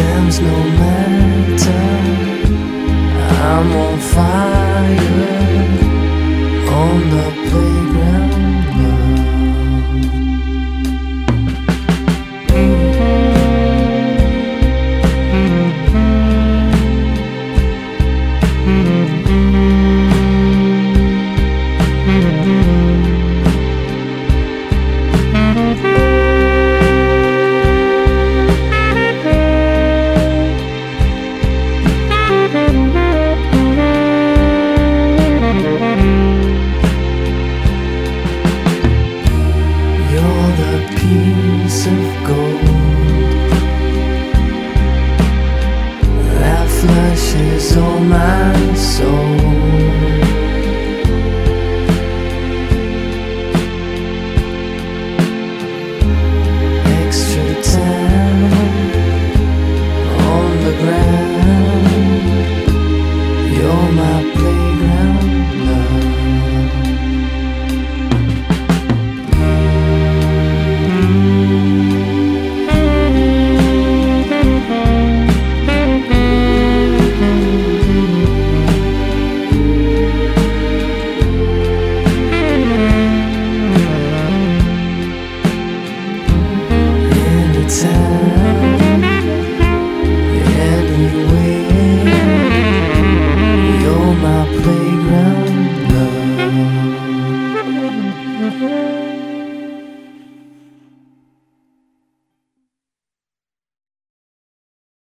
times no matter. I'm on fire of gold. That flushes all my soul. time.